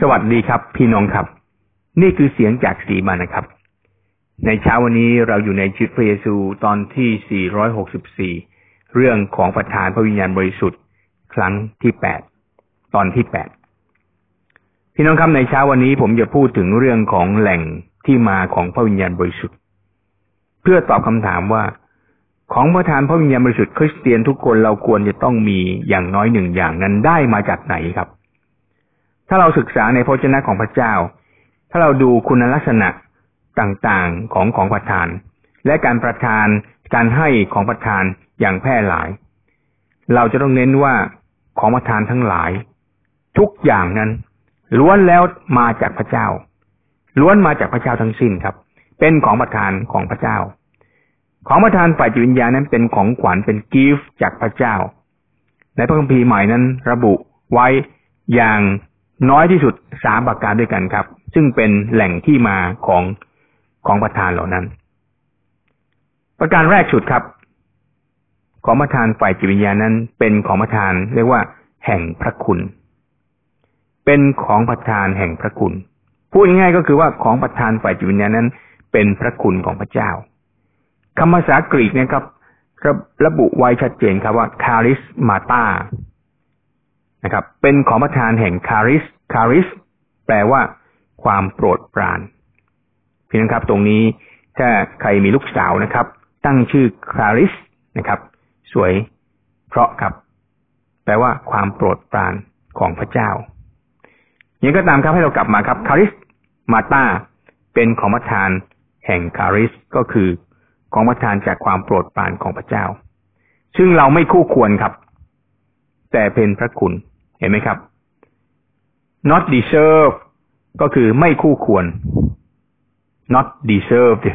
สวัสดีครับ พี่น้องครับ นี่คือเสียงจากสีมานะครับ ในเช้าวันนี้เราอยู่ในชีวิตพระเยซูตอนที่ 464 เรื่องของประธานพระวิญญาณบริสุทธิ์ ครั้งที่ 8 ตอนที่ 8 พี่น้องครับในเช้าวันนี้ผมจะพูดถึงเรื่องของแหล่งที่มาของพระวิญญาณบริสุทธิ์ เพื่อตอบคำถามว่า ของประธานพระวิญญาณบริสุทธิ์คริสเตียนทุกคนเราควรจะต้องมีอย่างน้อยหนึ่งอย่างนั้นได้มาจากไหนครับ ถ้าเราศึกษาในพระเจ้าของพระเจ้า ถ้าเราดูคุณลักษณะต่างๆของของประทาน และการประทานการให้ของประทานอย่างแพร่หลาย เราจะต้องเน้นว่าของประทานทั้งหลาย ทุกอย่างนั้นล้วนแล้วมาจากพระเจ้า ล้วนมาจากพระเจ้าทั้งสิ้นครับ เป็นของประทานของพระเจ้า ของประทานฝ่ายจิตวิญญาณนั้นเป็นของขวัญเป็นกิฟต์จากพระเจ้าในพระคัมภีร์ใหม่นั้น ระบุไว้อย่าง น้อยที่สุดสามประการด้วยกันครับ ซึ่งเป็นแหล่งที่มาของของประธานเหล่านั้น ประการแรกสุดครับ ของประธานฝ่ายจิตวิญญาณนั้น เป็นของประธานเรียกว่า แห่งพระคุณ เป็นของประธานแห่งพระคุณพูดง่ายๆก็คือว่าของประธานฝ่ายจิตวิญญาณนั้น เป็นพระคุณของพระเจ้าคำภาษากรีกนะครับระบุไว้ชัดเจนครับว่าχαρίσματα นะครับ เป็นของประทานแห่งχάρις χάριςแปลว่า ความโปรดปรานพี่น้องครับ ตรงนี้ถ้าใครมีลูกสาวนะครับ ตั้งชื่อคาริสนะครับ สวยเพราะครับ แปลว่า ความโปรดปรานของพระเจ้าอย่างก็ตามครับให้เรากลับมาครับคาริสมาตาเป็นของประทานแห่งคาริสก็คือของประทานจากความโปรดปรานของพระเจ้า ซึ่งเราไม่คู่ควรครับ แต่เป็นพระคุณ เห็นไหมครับ not deserve ก็คือไม่คู่ควร not deserved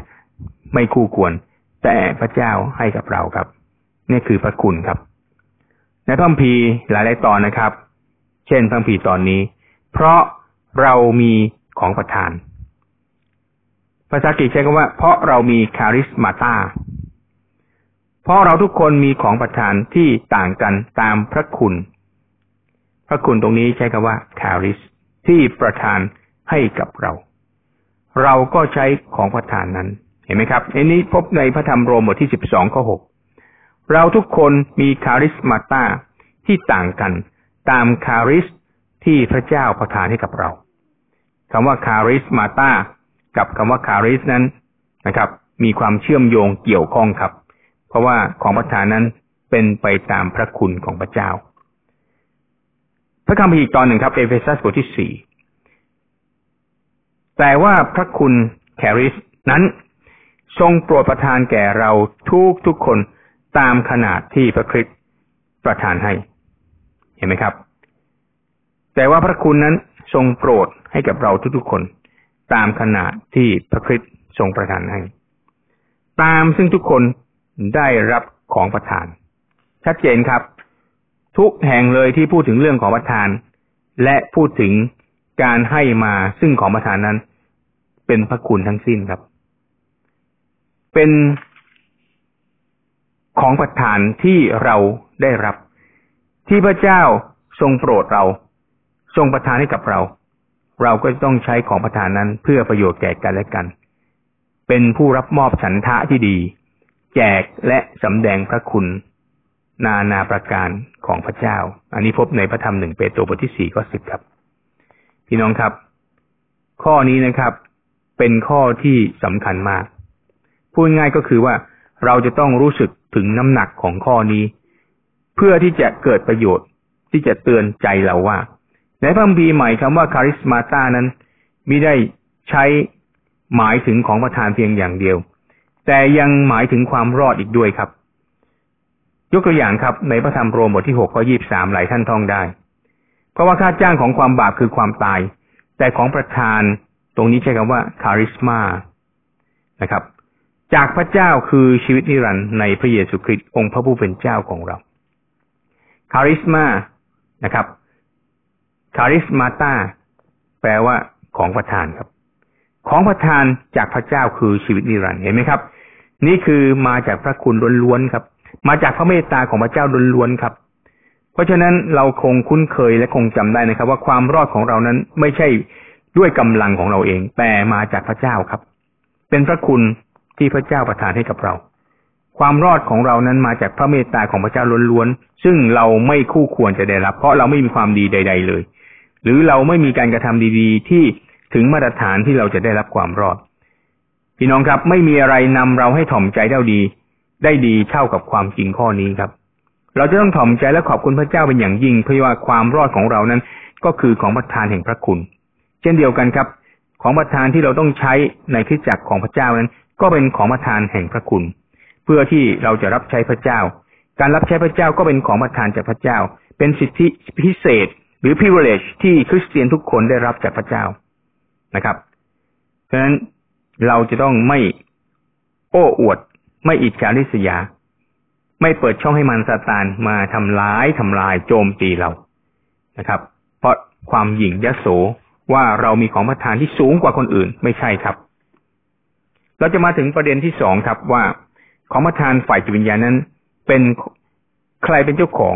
ไม่คู่ควร แต่พระเจ้าให้กับเราครับ นี่คือพระคุณครับ ในพระพีหลายๆตอนนะครับ เช่นพระพีตอนนี้ เพราะเรามีของประทาน ภาษาอังกฤษใช้คำว่า เพราะเรามีคาริสมาตาเพราะเราทุกคนมีของประทานที่ต่างกันตามพระคุณ พระคุณตรงนี้ใช้คำว่าคาริสที่ประทานให้กับเรา เราก็ใช้ของประทานนั้น เห็นไหมครับอันนี้พบในพระธรรมโรมบทที่สิบสองข้อหกเราทุกคนมีχαρίσματαที่ต่างกันตามχάριςที่พระเจ้าประทานให้กับเราคำว่าχαρίσματαกับคำว่าχάριςนั้นนะครับ มีความเชื่อมโยงเกี่ยวข้องครับ เพราะว่าของประทานนั้นเป็นไปตามพระคุณของพระเจ้า พระคัมภีร์ตอนหนึ่งครับ เอเฟซัสบทที่สี่แต่ว่าพระคุณχάριςนั้น ทรงโปรดประทานแก่เราทุกทุกคนตามขนาดที่พระคริสต์ประทานให้ เห็นไหมครับ แต่ว่าพระคุณนั้นทรงโปรดให้กับเราทุกๆคน ตามขนาดที่พระคริสต์ทรงประทานให้ ตามซึ่งทุกคนได้รับของประทาน ชัดเจนครับ ทุกแห่งเลยที่พูดถึงเรื่องของประทาน และพูดถึงการให้มาซึ่งของประทานนั้น เป็นพระคุณทั้งสิ้นครับ เป็นของประทานที่เราได้รับ ที่พระเจ้าทรงโปรดเรา ทรงประทานให้กับเรา เราก็ต้องใช้ของประทานนั้นเพื่อประโยชน์แก่กันและกัน เป็นผู้รับมอบฉันทะที่ดี แจกและสำแดงพระคุณ นานาประการ ของพระเจ้า อันนี้พบในพระธรรมหนึ่งเปโตรบทที่สี่ข้อสิบครับ พี่น้องครับ ข้อนี้นะครับ เป็นข้อที่สำคัญมาก พูดง่ายก็คือว่าเราจะต้องรู้สึกถึงน้ำหนักของข้อนี้ เพื่อที่จะเกิดประโยชน์ที่จะเตือนใจเราว่า ในพระคัมภีร์ใหม่คำว่าคาริสมาตานั้นมิได้ใช้หมายถึงของประทานเพียงอย่างเดียว แต่ยังหมายถึงความรอดอีกด้วยครับ ยกตัวอย่างครับ ในพระธรรมโรมบทที่หกข้อยี่บสามหลายท่านท่องได้ เพราะว่าค่าจ้างของความบาปคือความตาย แต่ของประทานตรงนี้ใช้คำว่าคาริสมานะครับ จากพระเจ้าคือชีวิตนิรันดร์ในพระเยซูคริสต์องค์พระผู้เป็นเจ้าของเราคาริสมานะครับคาริสมาตาแปลว่าของประทานครับ ของประทานจากพระเจ้าคือชีวิตนิรันดร์เห็นไหมครับ นี่คือมาจากพระคุณล้วนๆครับ มาจากพระเมตตาของพระเจ้าล้วนๆครับ เพราะฉะนั้นเราคงคุ้นเคยและคงจำได้นะครับ ว่าความรอดของเรานั้นไม่ใช่ด้วยกำลังของเราเอง แต่มาจากพระเจ้าครับ เป็นพระคุณที่พระเจ้าประทานให้กับเรา ความรอดของเรานั้นมาจากพระเมตตาของพระเจ้าล้วนๆซึ่งเราไม่คู่ควรจะได้รับ เพราะเราไม่มีความดีใด ๆ เลย หรือเราไม่มีการกระทำดีๆ ที่ถึงมาตรฐานที่เราจะได้รับความรอด พี่น้องครับไม่มีอะไรนำเราให้ถ่อมใจเท่าดี ได้ดีเท่ากับความจริงข้อนี้ครับ เราจะต้องถ่อมใจและขอบคุณพระเจ้าเป็นอย่างยิ่งเพราะว่าความรอดของเรานั้น ก็คือของประทานแห่งพระคุณ เช่นเดียวกันครับ ของประทานที่เราต้องใช้ในคริสตจักรของพระเจ้านั้น ก็เป็นของประทานแห่งพระคุณ เพื่อที่เราจะรับใช้พระเจ้า การรับใช้พระเจ้าก็เป็นของประทานจากพระเจ้า เป็นสิทธิพิเศษ หรือ privilege ที่คริสเตียนทุกคนได้รับจากพระเจ้านะครับ เพราะฉะนั้นเราจะต้องไม่โอ้อวด ไม่อิจฉาริษยา ไม่เปิดช่องให้มันซาตานมาทำร้ายทำลายโจมตีเรานะครับ เพราะความหยิ่งยโสว่าเรามีของประทานที่สูงกว่าคนอื่นไม่ใช่ครับ เราจะมาถึงประเด็นที่สองครับว่าของประทานฝ่ายจิตวิญญาณนั้น เป็นใครเป็นเจ้าของ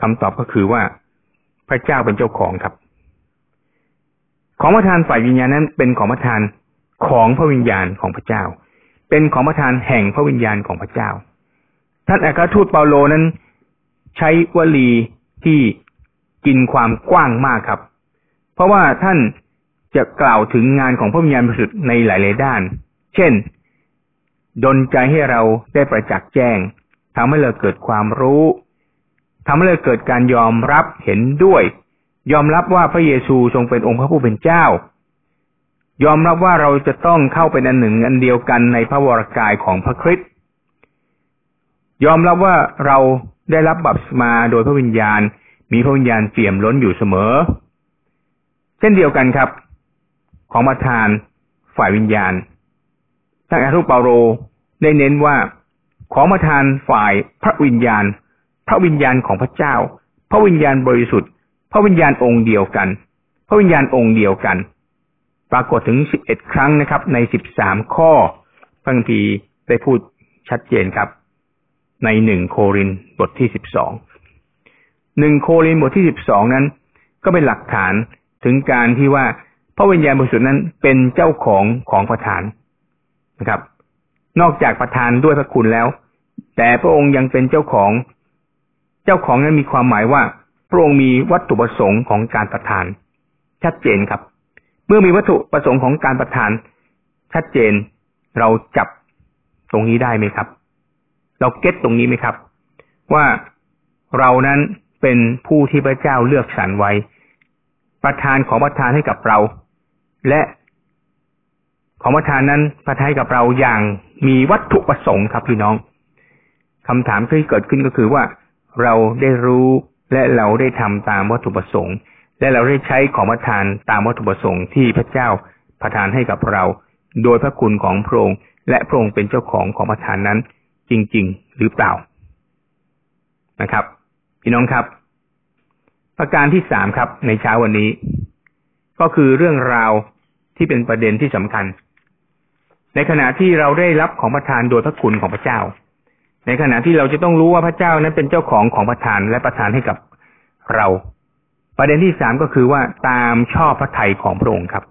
คำตอบก็คือว่าพระเจ้าเป็นเจ้าของครับ ของประทานฝ่ายวิญญาณนั้นเป็นของประทานของพระวิญญาณของพระเจ้า เป็นของประทานแห่งพระวิญญาณของพระเจ้า ท่านอัครทูตเปาโลนั้น ใช้วลีที่กินความกว้างมากครับ เพราะว่าท่านจะกล่าวถึงงานของพระวิญญาณบริสุทธิ์ในหลายๆด้าน เช่น ดนใจให้เราได้ประจักษ์แจ้งทำให้เราเกิดความรู้ทำให้เราเกิดการยอมรับเห็นด้วย ยอมรับว่าพระเยซูทรงเป็นองค์พระผู้เป็นเจ้า ยอมรับว่าเราจะต้องเข้าเป็นอันหนึ่งอันเดียวกันในพระวรากายของพระคริสต์ยอมรับว่าเราได้รับบัพติศมาโดยพระวิญญาณ มีพระวิญญาณเปี่ยมล้นอยู่เสมอ เช่นเดียวกันครับ ของประธานฝ่ายวิญญาณท่านอารุปเปาโรได้เน้นว่าของประธานฝ่ายพระวิญญาณ พระวิญญาณของพระเจ้า พระวิญญาณบริสุทธิ์ พระวิญญาณองค์เดียวกัน พระวิญญาณองค์เดียวกัน ปรากฏถึงสิบเอ็ดครั้งนะครับ ในสิบสามข้อพระคัมภีร์ได้พูดชัดเจนครับ ในหนึ่งโครินบทที่สิบสองหนึ่งโครินบทที่สิบสองนั้น ก็เป็นหลักฐานถึงการที่ว่าพระวิญญาณบริสุทธิ์นั้นเป็นเจ้าของของประธานนะครับ นอกจากประธานด้วยพระคุณแล้ว แต่พระองค์ยังเป็นเจ้าของ เจ้าของนั้นมีความหมายว่า พระองค์มีวัตถุประสงค์ของการประทาน ชัดเจนครับ เมื่อมีวัตถุประสงค์ของการประทานชัดเจน เราจับตรงนี้ได้ไหมครับ เราเก็ตตรงนี้ไหมครับ ว่าเรานั้นเป็นผู้ที่พระเจ้าเลือกสรรไว้ ประทานของประทานให้กับเรา และของประทานนั้นประทานให้กับเราอย่างมีวัตถุประสงค์ครับพี่น้องคำถามที่เกิดขึ้นก็คือว่า เราได้รู้และเราได้ทำตามวัตถุประสงค์ และเราได้ใช้ของประทานตามวัตถุประสงค์ที่พระเจ้าประทานให้กับเรา โดยพระคุณของพระองค์ และพระองค์เป็นเจ้าของของประทานนั้น จริง ๆ หรือเปล่านะครับ พี่น้องครับ ประการที่สามครับ ในเช้าวันนี้ ก็คือเรื่องราวที่เป็นประเด็นที่สำคัญ ในขณะที่เราได้รับของประทานโดยพระคุณของพระเจ้า ในขณะที่เราจะต้องรู้ว่าพระเจ้านั้นเป็นเจ้าของของประทานและประทานให้กับเรา ประเด็นที่สามก็คือว่าตามชอบพระทัยของพระองค์ครับ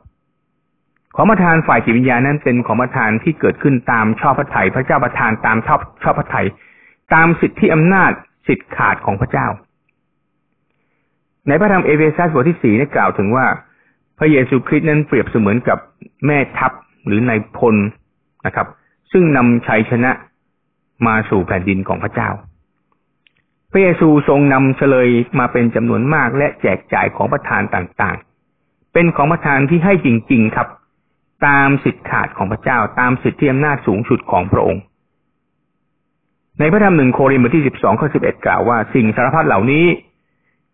ของประทานฝ่ายจิตวิญญาณนั้นเป็นของประทานที่เกิดขึ้นตามชอบพระทัยพระเจ้าประทานตามชอบชอบพระทัยตามสิทธิอำนาจสิทธิขาดของพระเจ้า ในพระธรรมเอเฟซัสบทที่สี่ได้กล่าวถึงว่า พระเยซูคริสต์นั้นเปรียบเสมือนกับแม่ทัพหรือนายพลนะครับ ซึ่งนำชัยชนะมาสู่แผ่นดินของพระเจ้า พระเยซูทรงนำเฉลยมาเป็นจำนวนมากและแจกจ่ายของประทานต่างๆ เป็นของประทานที่ให้จริง ๆ ครับ ตามสิทธิขาดของพระเจ้า ตามสิทธิอำนาจสูงสุดของพระองค์ ในพระธรรมหนึ่งโครินธ์บทที่สิบสองข้อสิบเอ็ดกล่าวว่าสิ่งสารพัดเหล่านี้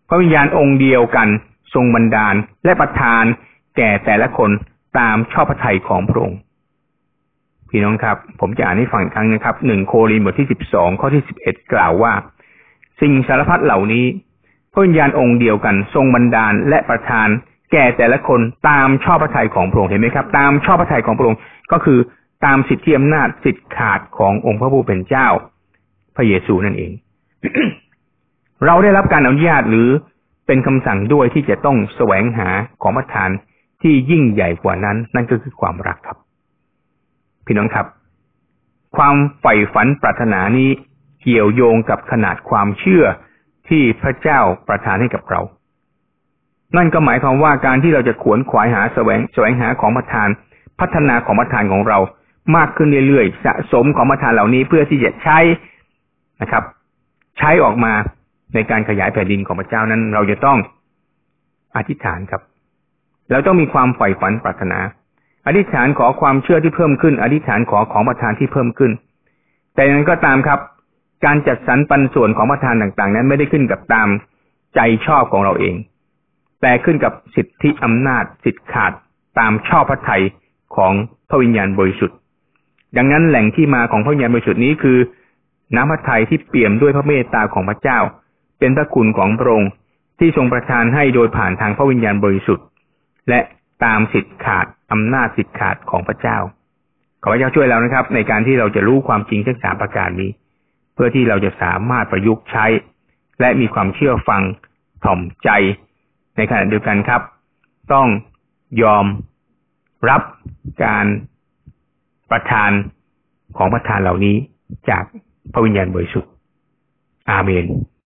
พระวิญญาณองค์เดียวกัน ทรงบันดาลและประทานแก่แต่ละคนตามชอบพระทัยของพระองค์พี่น้องครับ ผมจะอ่านให้ฟังครั้งนะครับหนึ่งโครินธ์บทที่สิบสองข้อที่สิบเอ็ดกล่าวว่า สิ่งสารพัดเหล่านี้พระวิญญาณองค์เดียวกัน ทรงบันดาลและประทาน แก่แต่ละคนตามชอบพระทัยของพระองค์เห็นไหมครับ ตามชอบพระทัยของพระองค์ก็คือตามสิทธิอำนาจสิทธิขาดขององค์พระผู้เป็นเจ้า พระเยซูนั่นเอง เราได้รับการอนุญาตหรือเป็นคำสั่งด้วยที่จะต้องแสวงหาของประทานที่ยิ่งใหญ่กว่านั้น นั่นก็คือความรักครับ พี่น้องครับ ความใฝ่ฝันปรารถนานี้ เกี่ยวโยงกับขนาดความเชื่อที่พระเจ้าประทานให้กับเรา นั่นก็หมายความว่าการที่เราจะขวนขวายหาแสวงแสวงหาของประทาน พัฒนาของประทานของเรา มากขึ้นเรื่อยๆสะสมของประทานเหล่านี้เพื่อที่จะใช้นะครับ ใช้ออกมาในการขยายแผ่นดินของพระเจ้านั้น เราจะต้องอธิษฐานครับ เราต้องมีความใฝ่ฝันปรารถนา อธิษฐานขอความเชื่อที่เพิ่มขึ้น อธิษฐานขอของประทานที่เพิ่มขึ้น แต่ยังก็ตามครับ การจัดสรรปันส่วนของประทานต่างๆ นั้นไม่ได้ขึ้นกับตามใจชอบของเราเอง แต่ขึ้นกับสิทธิอำนาจสิทธิขาดตามชอบพระทัยของพระวิญญาณบริสุทธิ์ ดังนั้นแหล่งที่มาของพระวิญญาณบริสุทธิ์นี้คือ น้ำพระทัยที่เปี่ยมด้วยพระเมตตาของพระเจ้า เป็นพระคุณของพระองค์ที่ทรงประทานให้โดยผ่านทางพระวิญญาณบริสุทธิ์ และตามสิทธิขาดอำนาจสิทธิขาดของพระเจ้า ขอพระเจ้าช่วยเรานะครับ ในการที่เราจะรู้ความจริงทั้งสามประการนี้ พื่อที่เราจะสามารถประยุกต์ใช้ และมีความเชื่อฟังถ่อมใจ ในขณะเดียวกันครับ ต้องยอมรับการประทานของประทานเหล่านี้จากพระวิญญาณบริสุทธิ์อาเมน